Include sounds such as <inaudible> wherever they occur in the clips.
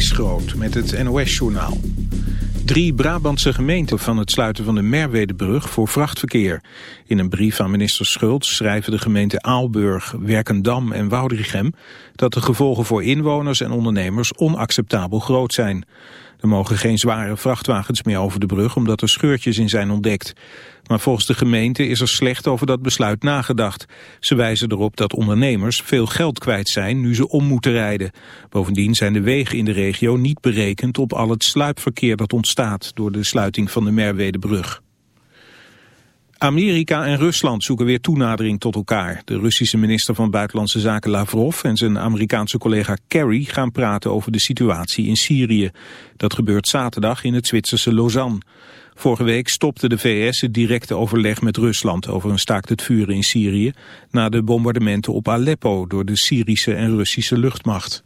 Kees Groot met het NOS-journaal. Drie Brabantse gemeenten van het sluiten van de Merwedebrug voor vrachtverkeer. In een brief aan minister Schultz schrijven de gemeenten Aalburg, Werkendam en Woudrichem... dat de gevolgen voor inwoners en ondernemers onacceptabel groot zijn. Er mogen geen zware vrachtwagens meer over de brug omdat er scheurtjes in zijn ontdekt. Maar volgens de gemeente is er slecht over dat besluit nagedacht. Ze wijzen erop dat ondernemers veel geld kwijt zijn nu ze om moeten rijden. Bovendien zijn de wegen in de regio niet berekend op al het sluipverkeer dat ontstaat door de sluiting van de Merwedebrug. Amerika en Rusland zoeken weer toenadering tot elkaar. De Russische minister van Buitenlandse Zaken Lavrov en zijn Amerikaanse collega Kerry gaan praten over de situatie in Syrië. Dat gebeurt zaterdag in het Zwitserse Lausanne. Vorige week stopte de VS het directe overleg met Rusland over een staakt het vuren in Syrië na de bombardementen op Aleppo door de Syrische en Russische luchtmacht.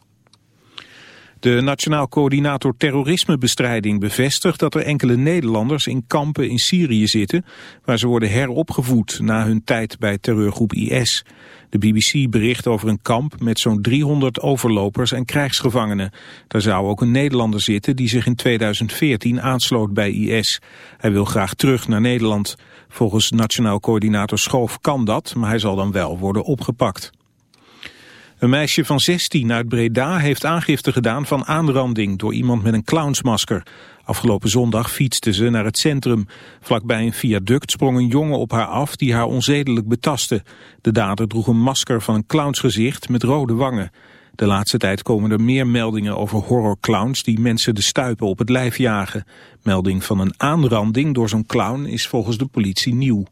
De Nationaal Coördinator Terrorismebestrijding bevestigt dat er enkele Nederlanders in kampen in Syrië zitten, waar ze worden heropgevoed na hun tijd bij terreurgroep IS. De BBC bericht over een kamp met zo'n 300 overlopers en krijgsgevangenen. Daar zou ook een Nederlander zitten die zich in 2014 aansloot bij IS. Hij wil graag terug naar Nederland. Volgens Nationaal Coördinator Schoof kan dat, maar hij zal dan wel worden opgepakt. Een meisje van 16 uit Breda heeft aangifte gedaan van aanranding door iemand met een clownsmasker. Afgelopen zondag fietste ze naar het centrum. Vlakbij een viaduct sprong een jongen op haar af die haar onzedelijk betastte. De dader droeg een masker van een clownsgezicht met rode wangen. De laatste tijd komen er meer meldingen over horrorclowns die mensen de stuipen op het lijf jagen. Melding van een aanranding door zo'n clown is volgens de politie nieuw.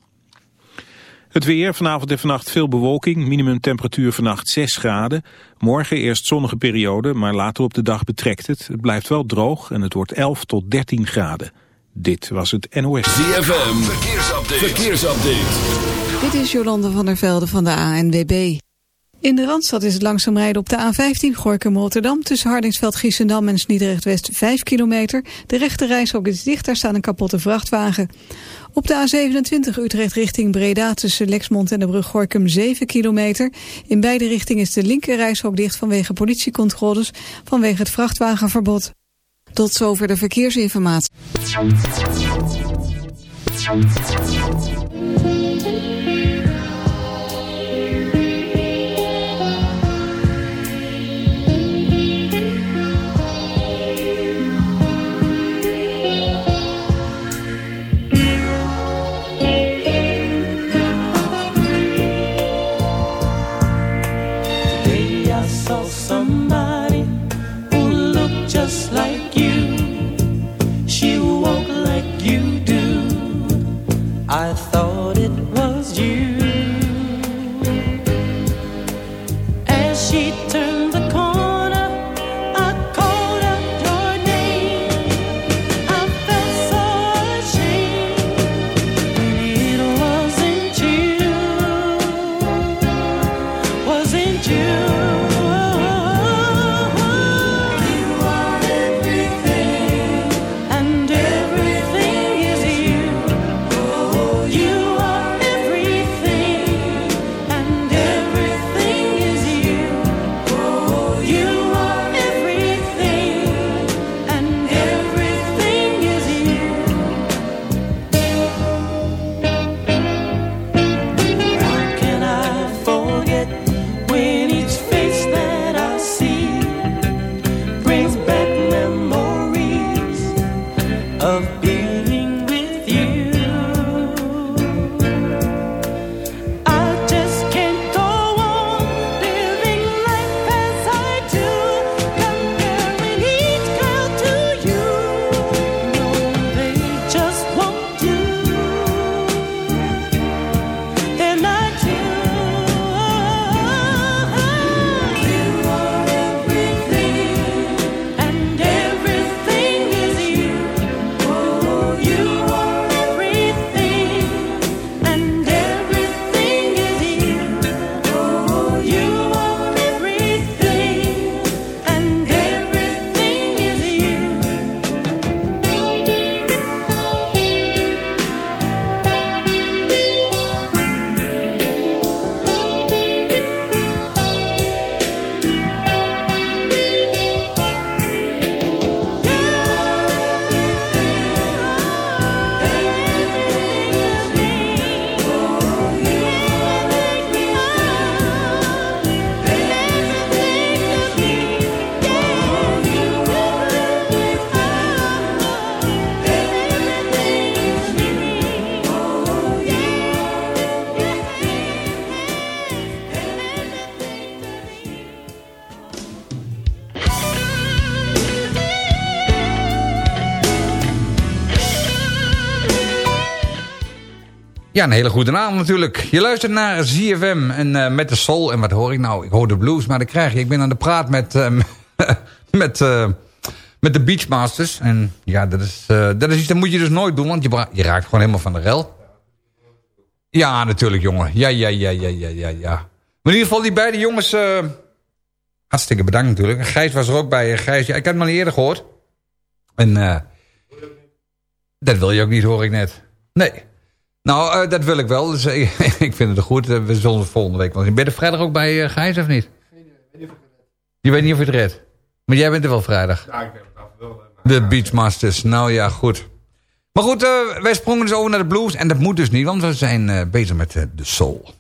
Het weer, vanavond en vannacht veel bewolking, minimumtemperatuur vannacht 6 graden. Morgen eerst zonnige periode, maar later op de dag betrekt het. Het blijft wel droog en het wordt 11 tot 13 graden. Dit was het NOS. ZFM, verkeersupdate. verkeersupdate. Dit is Jolande van der Velde van de ANWB. In de Randstad is het langzaam rijden op de A15 Gorkum-Rotterdam... tussen Hardingsveld-Giessendam en Sliedrecht-West 5 kilometer. De rechte reishok is dicht, daar staat een kapotte vrachtwagen. Op de A27 Utrecht richting Breda tussen Lexmond en de brug Gorkum 7 kilometer. In beide richtingen is de linker reishok dicht vanwege politiecontroles... vanwege het vrachtwagenverbod. Tot zover de verkeersinformatie. Ja, een hele goede avond natuurlijk. Je luistert naar ZFM en uh, met de soul. En wat hoor ik nou? Ik hoor de blues, maar dan krijg je... Ik ben aan de praat met, uh, <laughs> met, uh, met de Beachmasters. En ja, dat is, dat is iets dat moet je dus nooit doen, want je, je raakt gewoon helemaal van de rel. Ja, natuurlijk jongen. Ja, ja, ja, ja, ja, ja, ja. Maar in ieder geval die beide jongens... hartstikke bedankt natuurlijk. Gijs was er ook bij. Gijs, ja, ik heb maar niet eerder gehoord. En dat wil je ook niet, hoor ik net. Nee. Nou, uh, dat wil ik wel. Dus, uh, <laughs> ik vind het goed. Uh, we zullen het volgende week wel zien. Ben je er vrijdag ook bij Gijs of niet? Nee, nee, je weet niet of je het redt. Maar jij bent er wel vrijdag. Ja, ik ben het af wel. De Beachmasters. Nou ja, goed. Maar goed, wij sprongen dus over naar de blues. En dat moet dus niet, want we zijn bezig met de soul.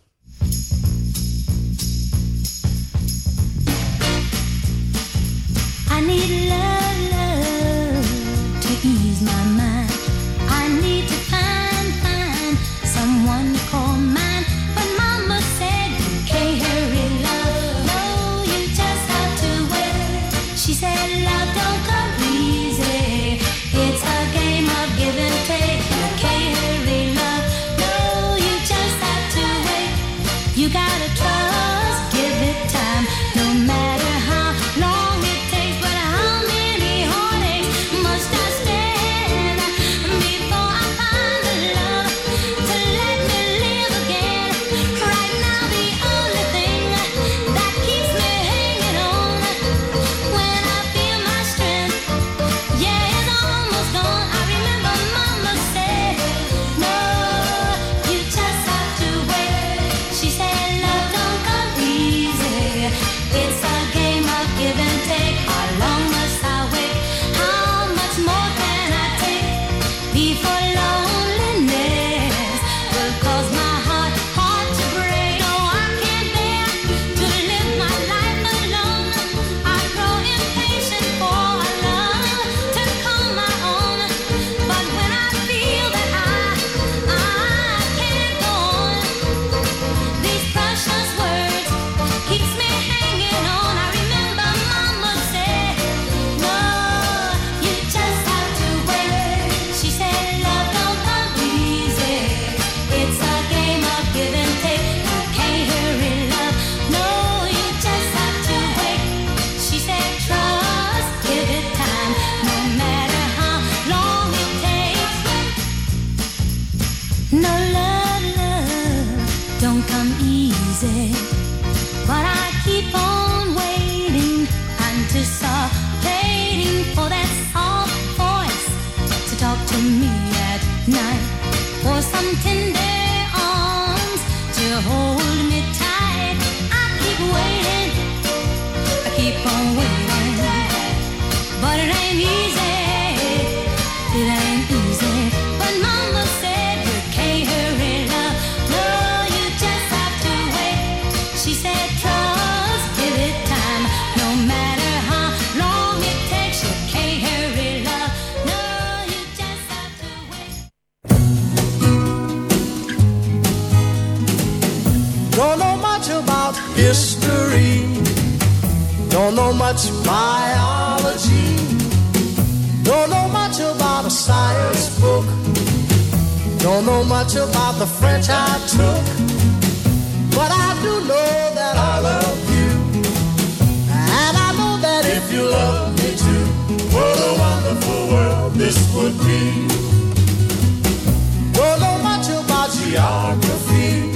geography.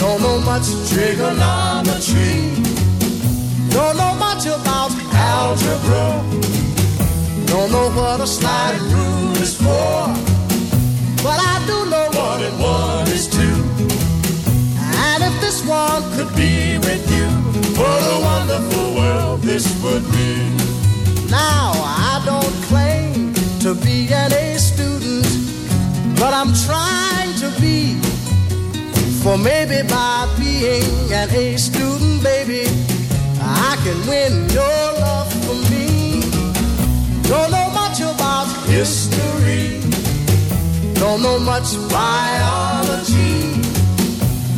Don't know much trigonometry. Don't know much about algebra. Don't know what a sliding rule is for. But I do know what it one is two. And if this one could be with you, what a wonderful world this would be. Now I don't claim to be an A student, but I'm trying maybe by being an A student, baby, I can win your love for me. Don't know much about history, don't know much biology,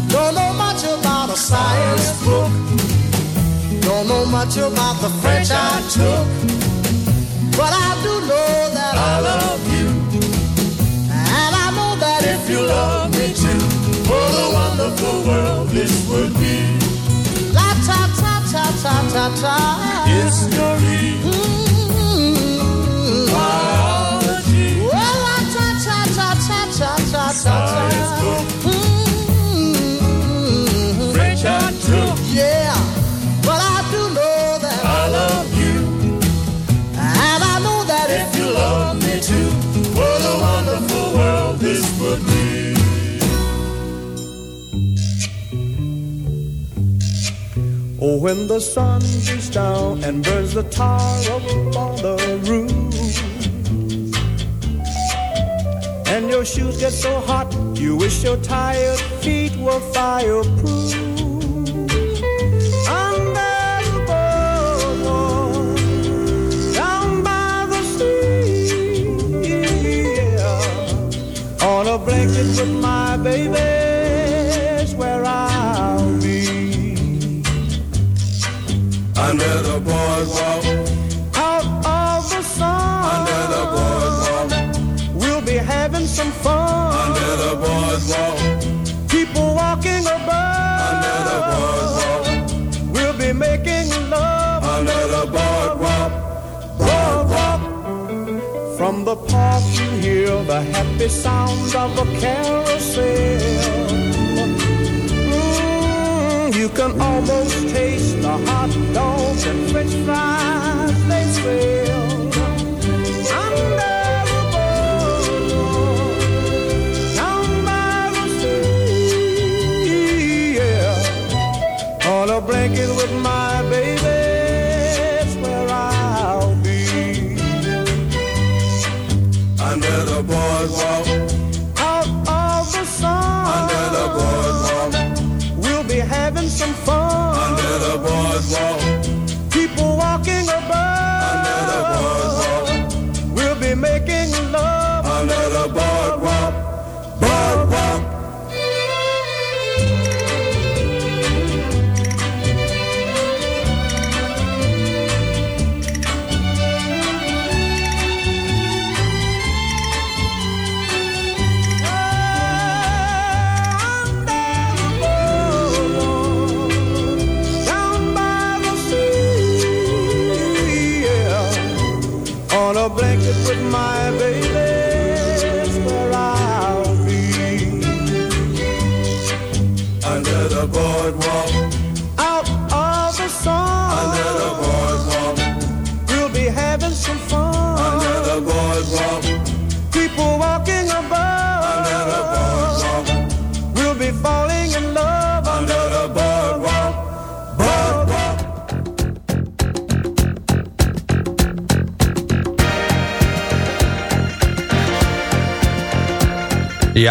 don't know much about a science book, don't know much about the French I took, but I do know that I love you, and I know that if you love of the world this would be. La ta ta ta ta ta ta. History. when the sun beats down and burns the tar up on the roof, and your shoes get so hot, you wish your tired feet were fireproof. Under the boardwalk, down by the sea, on a blanket with my baby. boardwalk. Out of the sun. Under the boardwalk. We'll be having some fun. Under the boardwalk. People walking about. Under the boardwalk. We'll be making love. Under the boardwalk. Boardwalk. From the park you hear the happy sounds of a carousel can almost taste the hot dogs and french fries they sell Under the down by the sea. On a blanket with my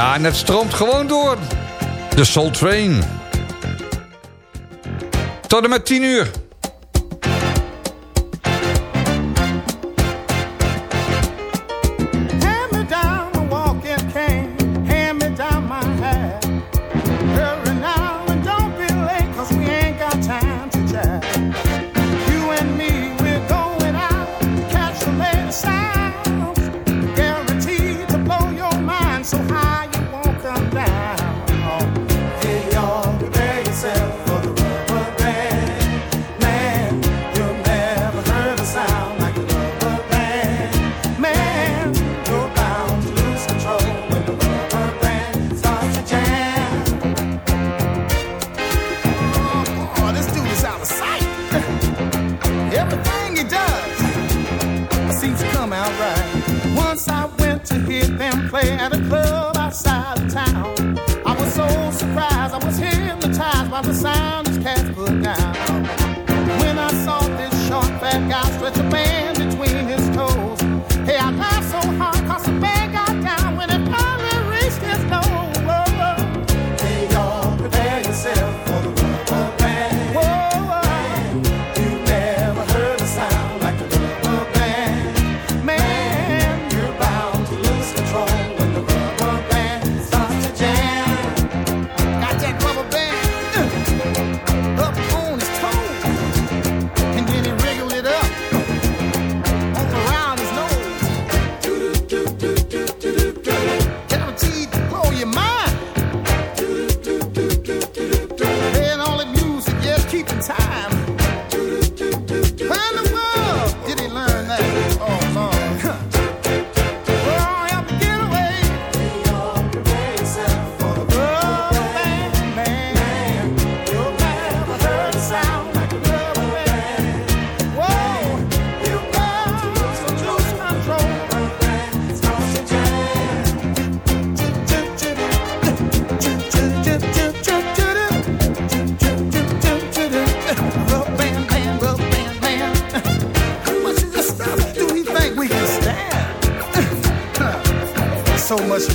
Ja, en het stroomt gewoon door. De Soul Train. Tot en met 10 uur.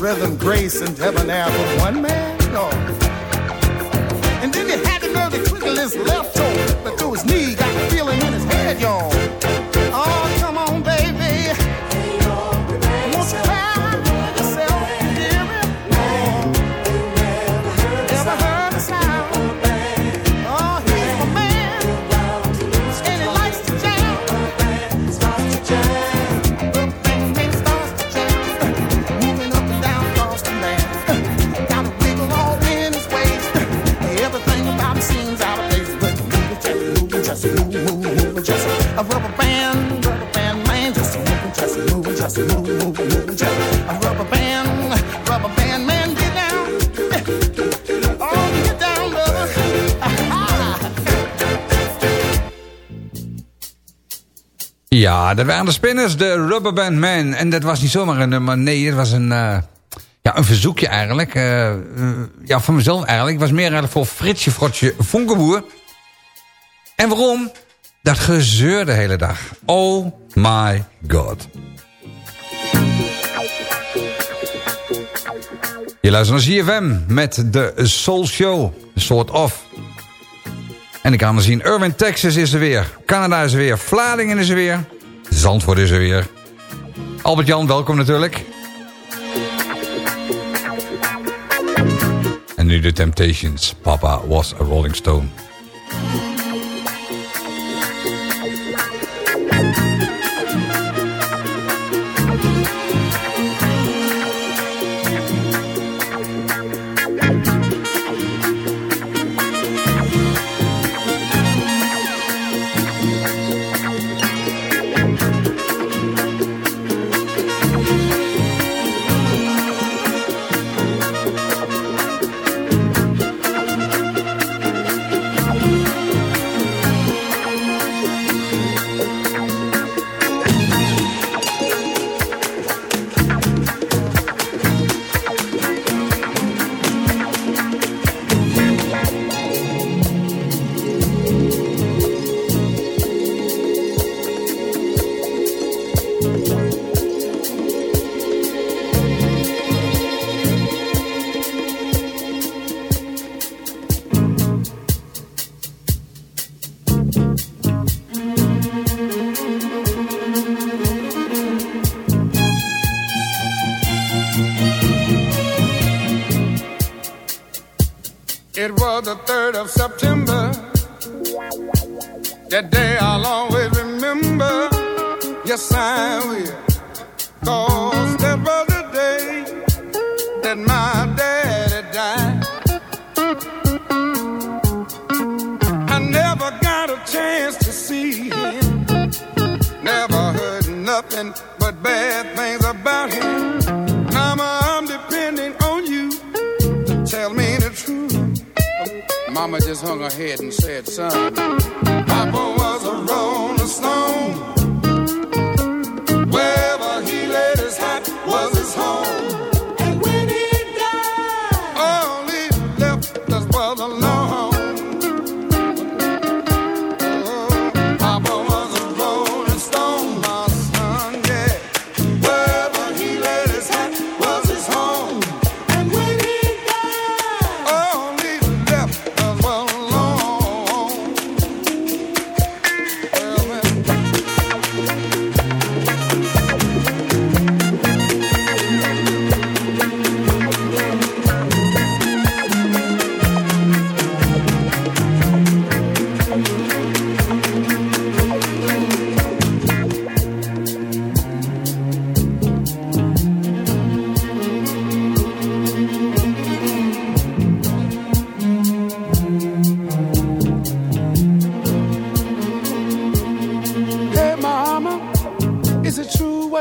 Rhythm, grace, and debonair for one man? Dat waren de Spinners, de Rubber Band Man. En dat was niet zomaar een nummer, nee, het was een, eh, ja, een verzoekje eigenlijk. eh, eh, ja, van mezelf eigenlijk. Het was meer eigenlijk voor Fritsje Frotje Vonkenboer. En waarom? Dat gezeur de hele dag. Oh my god. Je luistert naar ZFM met de Soul Show, soort of. En ik kan er zien, Irving, Texas is er weer. Canada is er weer. Vlaardingen is er weer. Zandvoort is er weer. Albert-Jan, welkom natuurlijk. En nu de Temptations. Papa was a Rolling Stone.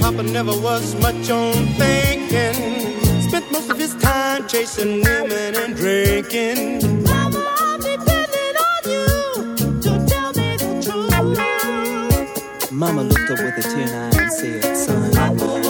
Papa never was much on thinking. Spent most of his time chasing women and drinking. Mama, I'm depending on you to tell me the truth. Mama looked up with a tear in her eye and said, son, Papa was a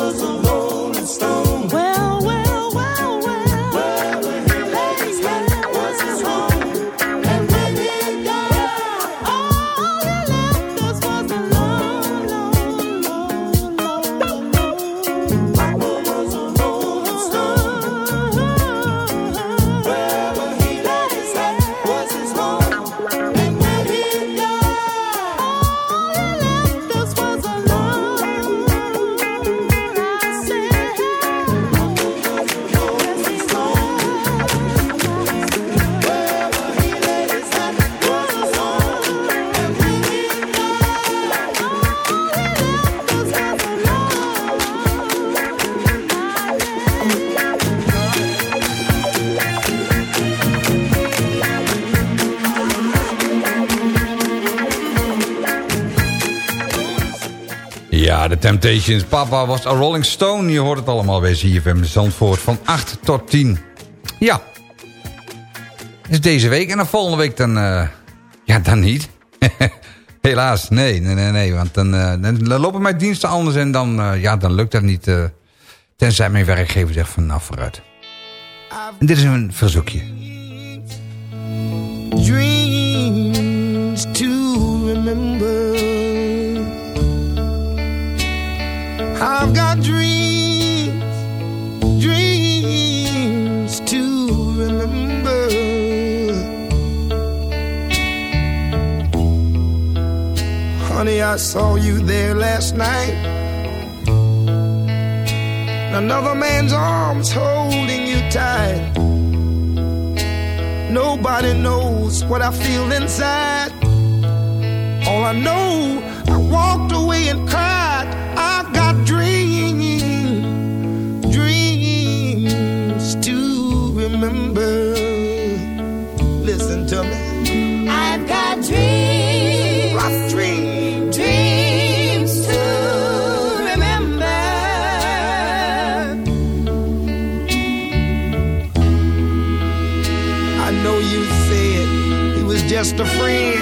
Temptations. Papa was a Rolling Stone. Je hoort het allemaal bij ZFM Zandvoort van 8 tot 10. Ja. Is deze week. En dan volgende week dan... eh, ja, dan niet. <laughs> Helaas, nee, nee, nee, nee. Want dan, eh, lopen mijn diensten anders en dan, eh, ja, dan lukt dat niet. tenzij mijn werkgever zegt van nou vooruit. Dit is een verzoekje. dreams I've got dreams, dreams to remember. Honey, I saw you there last night. Another man's arms holding you tight. Nobody knows what I feel inside. All I know, I walked away and cried. Just a friend.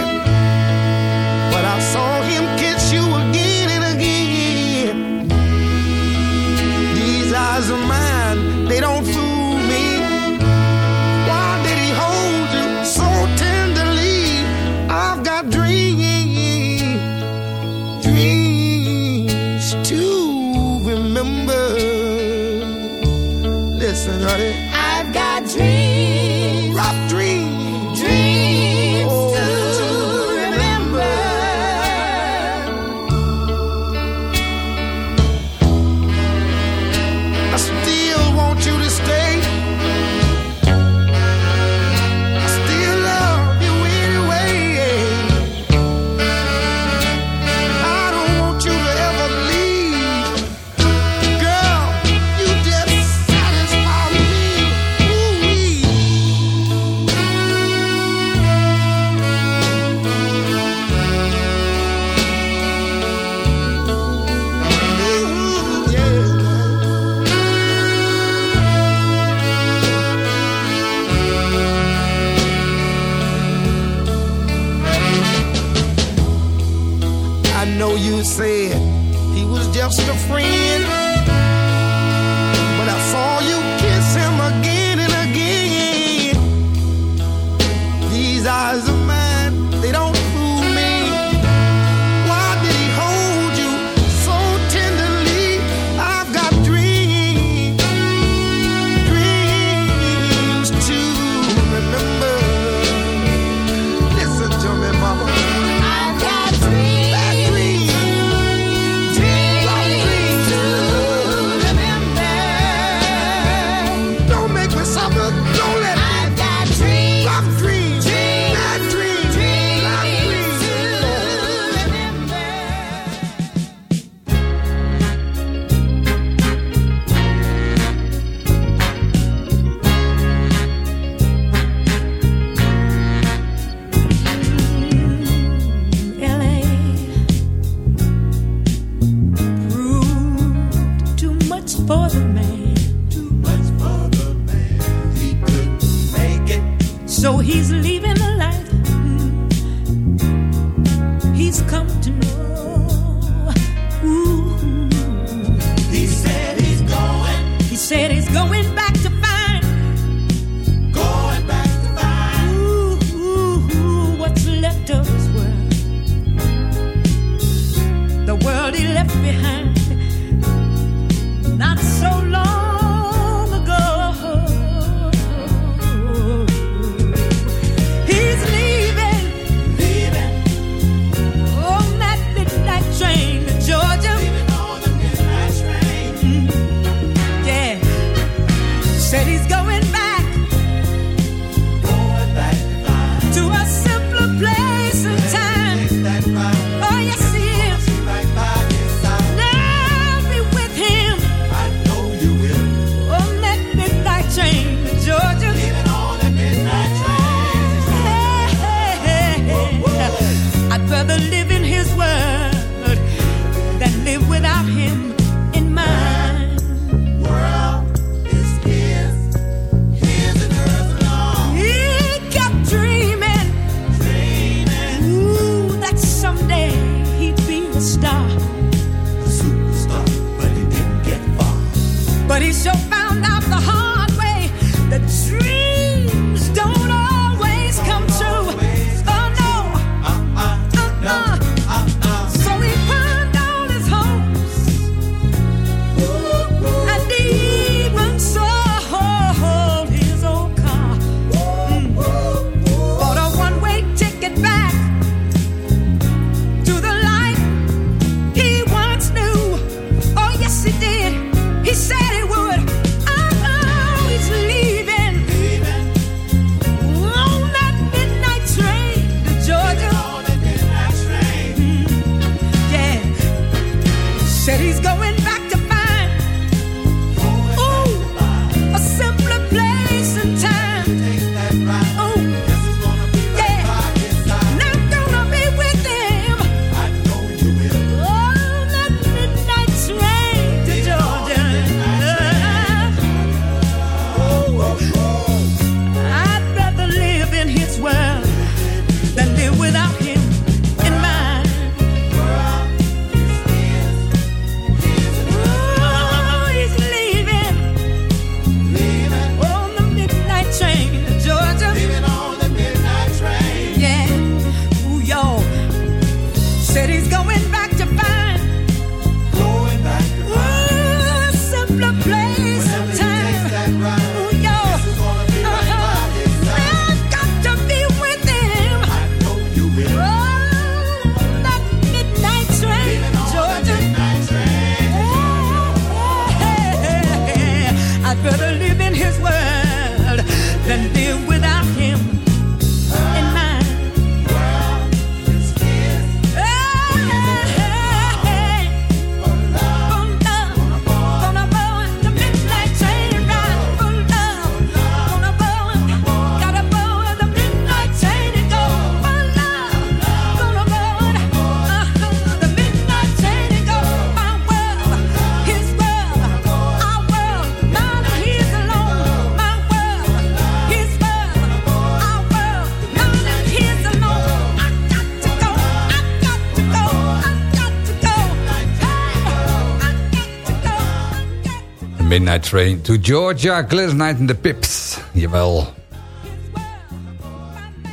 Night Train to Georgia, Gladys Night and the Pips. Jawel.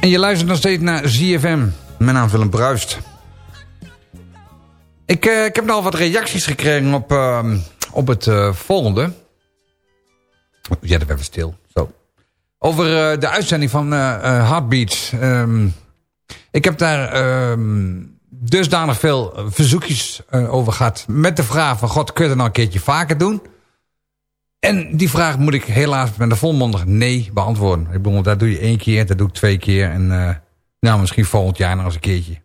En je luistert nog steeds naar ZFM. Mijn naam is Willem Bruist. Ik, eh, ik heb nogal wat reacties gekregen op, ehm, op het eh, volgende. Oh, ja, daar hebben even stil. Zo. Over eh, de uitzending van Heartbeats. Um, ik heb daar... Ehm, dusdanig veel verzoekjes over gehad. Met de vraag van, god, kun je dat nou een keertje vaker doen? En die vraag moet ik helaas met een volmondig nee beantwoorden. Ik bedoel, dat doe je één keer, dat doe ik twee keer. En eh, nou, misschien volgend jaar nog eens een keertje.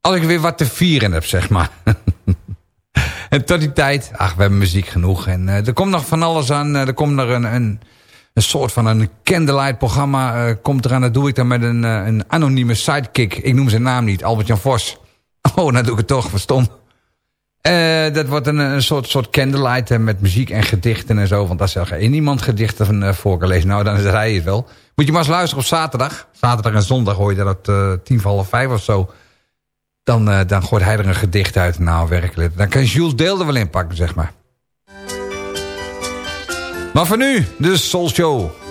Als ik weer wat te vieren heb, zeg maar. <laughs> en tot die tijd, ach, we hebben muziek genoeg. En eh, er komt nog van alles aan. Eh, er komt nog een, een, een, soort van een candlelight programma. komt eraan, dat doe ik dan met een, een anonieme sidekick. Ik noem zijn naam niet, Albert-Jan Vos. <laughs> Oh, nou doe ik het toch, verstom. Eh, dat wordt een, een soort, soort candlelight met muziek en gedichten en zo. Want als zeggen geen iemand gedichten van uh, voor kan lezen. Nou, dan is hij het wel. Moet je maar eens luisteren op zaterdag. Zaterdag en zondag hoor je dat eh, tien voor half vijf of zo. Dan, dan gooit hij er een gedicht uit. Nou, werkelijk. Dan kan Jules Deel er wel in pakken, zeg maar. Maar voor nu, de Soul Show.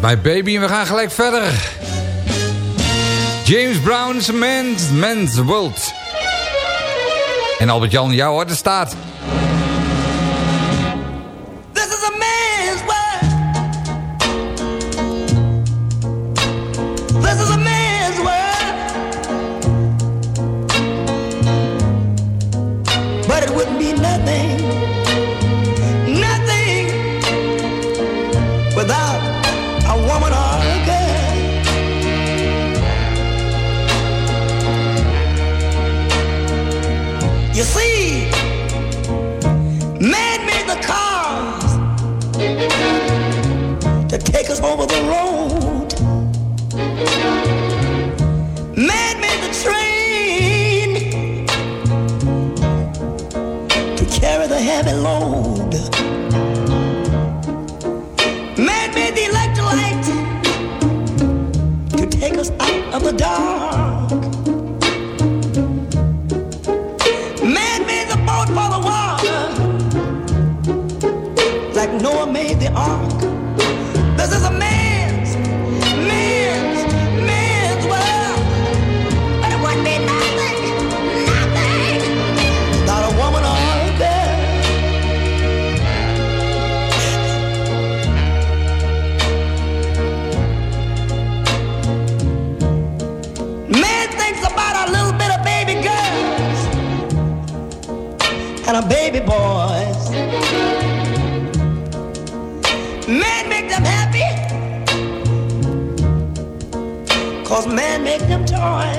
Bij Baby. En we gaan gelijk verder. James Brown's Man's, Man's World. En Albert-Jan, jouw er staat. on.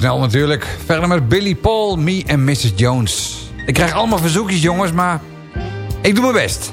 Snel natuurlijk. Verder met Billy Paul, Me en Mrs. Jones. Ik krijg allemaal verzoekjes, jongens, maar ik doe mijn best.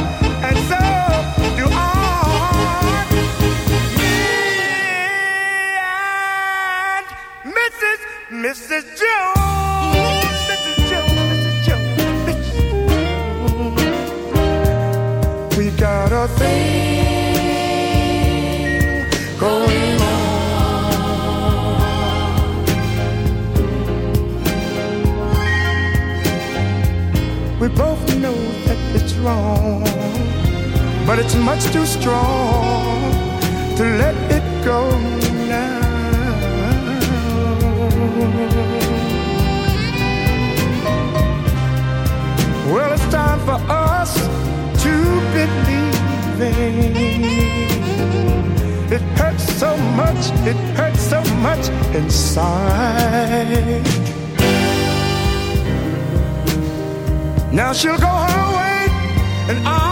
Mrs. Jones, Mrs. Jones, Mrs. Jones. We got a thing going on. We both know that it's wrong, but it's much too strong to let it go much, it hurts so much inside. Now she'll go her way, and I'll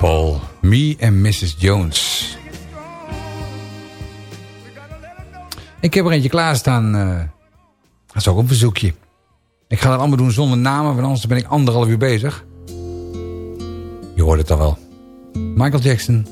Paul, Me en Mrs. Jones. Ik heb er eentje klaarstaan. eh dat is ook een verzoekje. Ik ga dat allemaal doen zonder namen, want anders ben ik anderhalf uur bezig. Je hoort het al wel. Michael Jackson,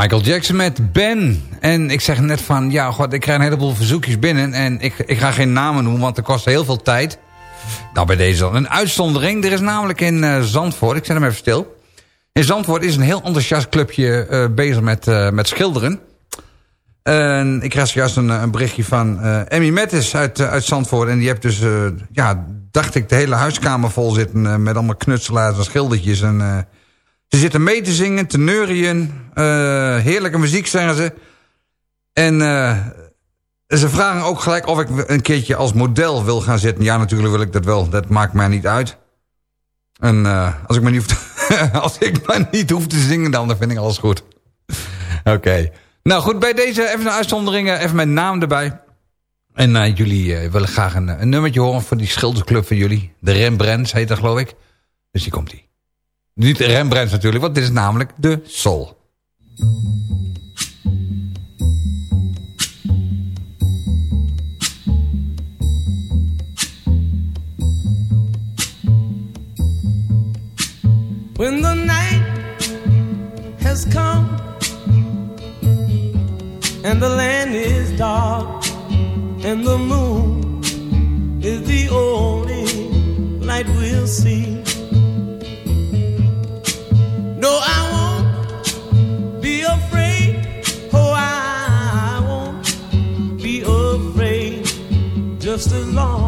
Michael Jackson met Ben. En ik zeg net van, ja, god, ik krijg een heleboel verzoekjes binnen. En ik, ik ga geen namen noemen, want dat kost heel veel tijd. Nou, bij deze dan een uitzondering. Er is namelijk in eh, Zandvoort, ik zet hem even stil. In Zandvoort is een heel enthousiast clubje eh, bezig met, eh, met schilderen. En ik krijg zojuist een, een berichtje van Emmy Mettis uit, uit Zandvoort. En die heeft dus, ja, dacht ik, de hele huiskamer vol zitten... met allemaal knutselaars en schildertjes. En, ze zitten mee te zingen, te neurien. eh, heerlijke muziek, zeggen ze. En eh, ze vragen ook gelijk of ik een keertje als model wil gaan zitten. Ja, natuurlijk wil ik dat wel. Dat maakt mij niet uit. En eh, als, ik maar niet hoef te, <laughs> als ik maar niet hoef te zingen dan, vind ik alles goed. Oké. Nou goed, bij deze even een uitzondering, even mijn naam erbij. En jullie willen graag een, een nummertje horen van die schilderclub van jullie. De Rembrandts heet dat geloof ik. Dus hier komt ie. Niet de Rembrandts natuurlijk, want dit is namelijk de Soul. When the night has come and the land is dark and the moon is the only light we'll see. Just as long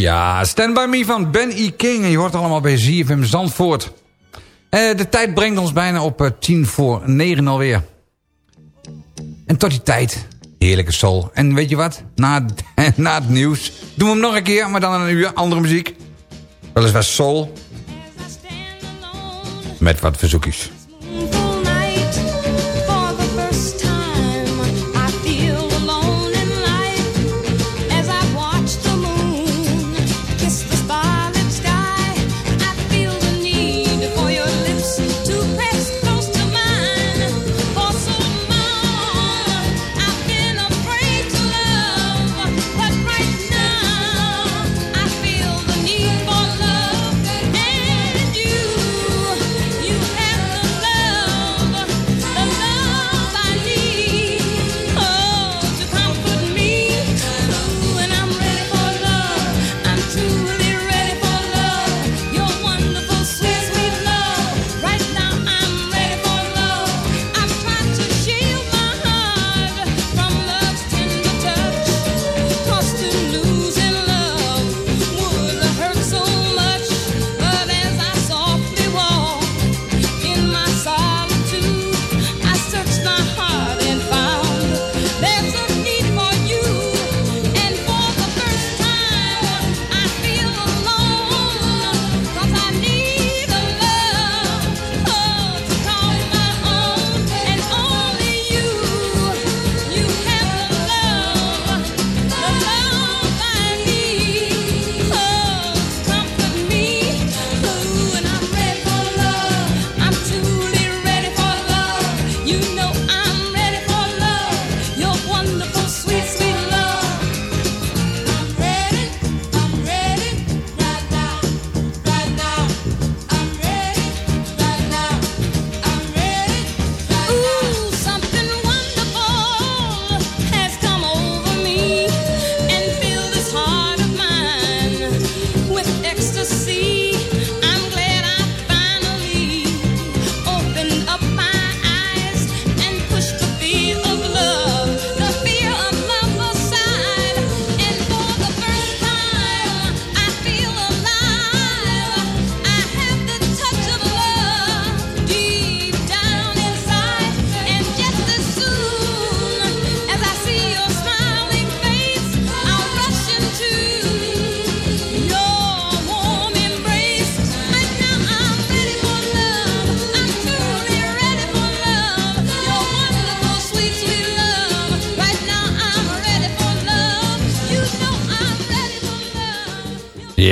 Ja, Stand By Me van Ben E. King. En je hoort allemaal bij ZFM Zandvoort. Eh, de tijd brengt ons bijna op eh, tien voor negen alweer. En tot die tijd, heerlijke soul. En weet je wat? Na, <laughs> na het nieuws doen we hem nog een keer, maar dan een uur andere muziek. Weliswaar soul. Met wat verzoekjes.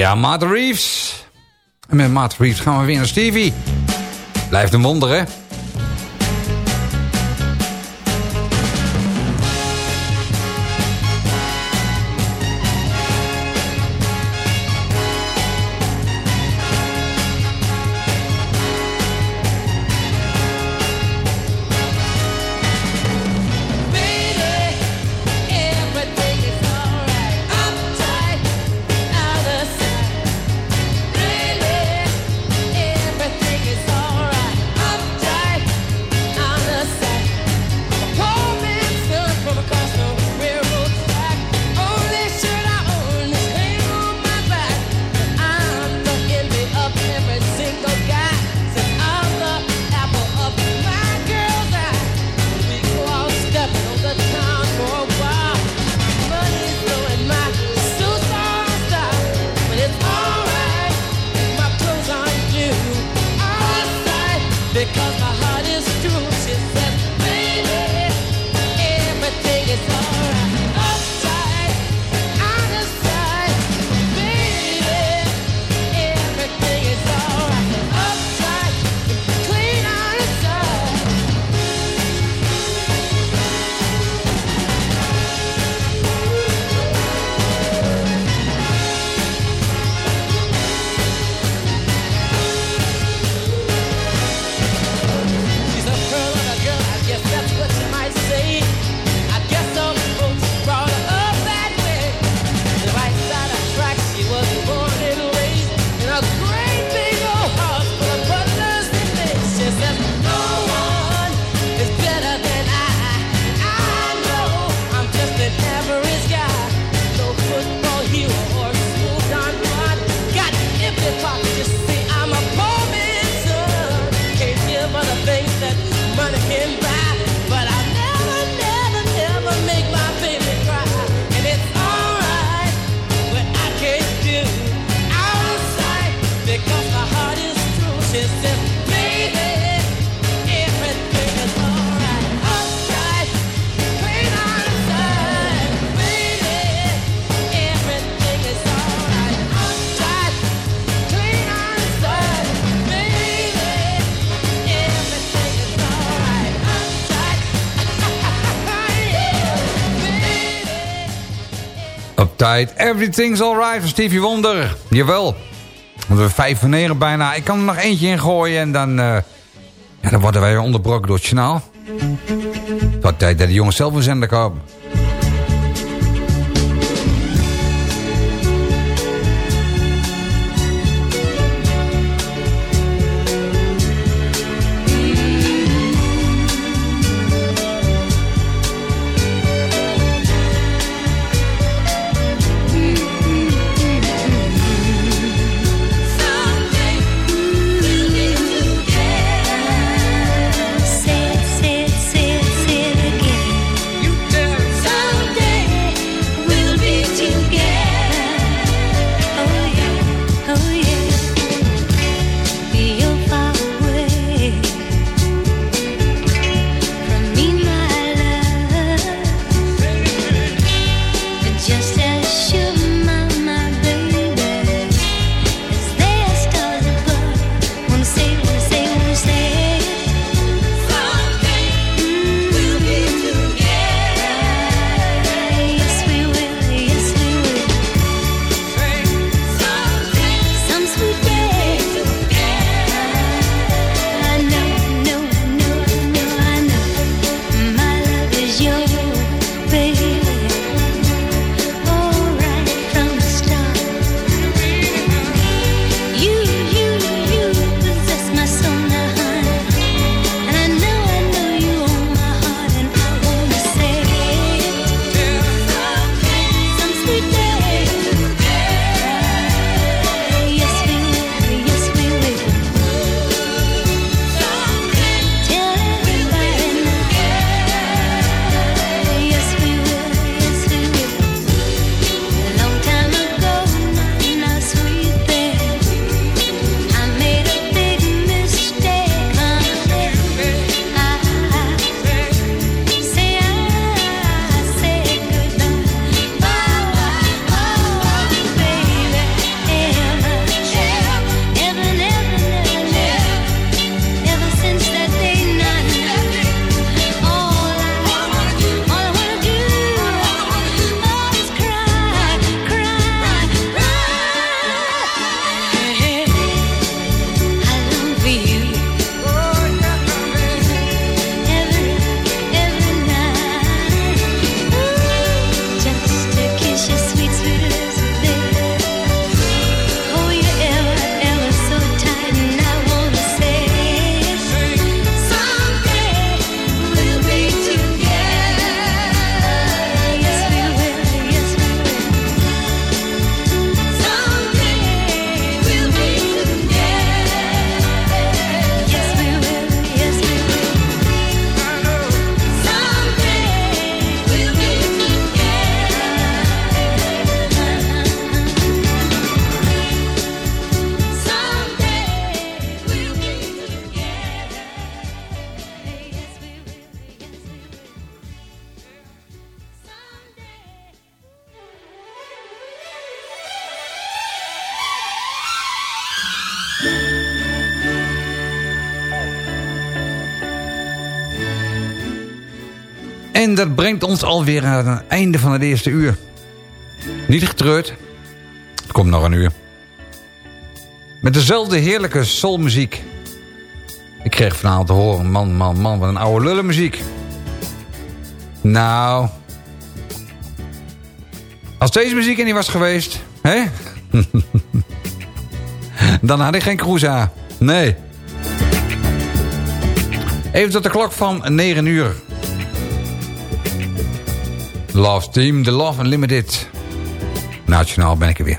Ja, Maarten Reeves. En met Maarten Reeves gaan we weer naar Stevie. Blijft een wonder, hè? tijd. Everything's Alright van Stevie Wonder. Jawel. We vijfoneren bijna. Ik kan er nog eentje in gooien en dan, eh, ja, dan worden wij onderbroken door het journaal. Wat tijd dat de jongens zelf een zender komen. En dat brengt ons alweer aan het einde van het eerste uur. Niet getreurd. Komt nog een uur. Met dezelfde heerlijke soulmuziek. Ik kreeg vanavond te horen, man, man, man, wat een oude lullenmuziek. Nou... Als deze muziek er niet was geweest, hè? <laughs> Dan had ik geen cruisa. Nee. Even tot de klok van 9 uur. Love Team, The Love Unlimited. Nationaal ben ik er weer.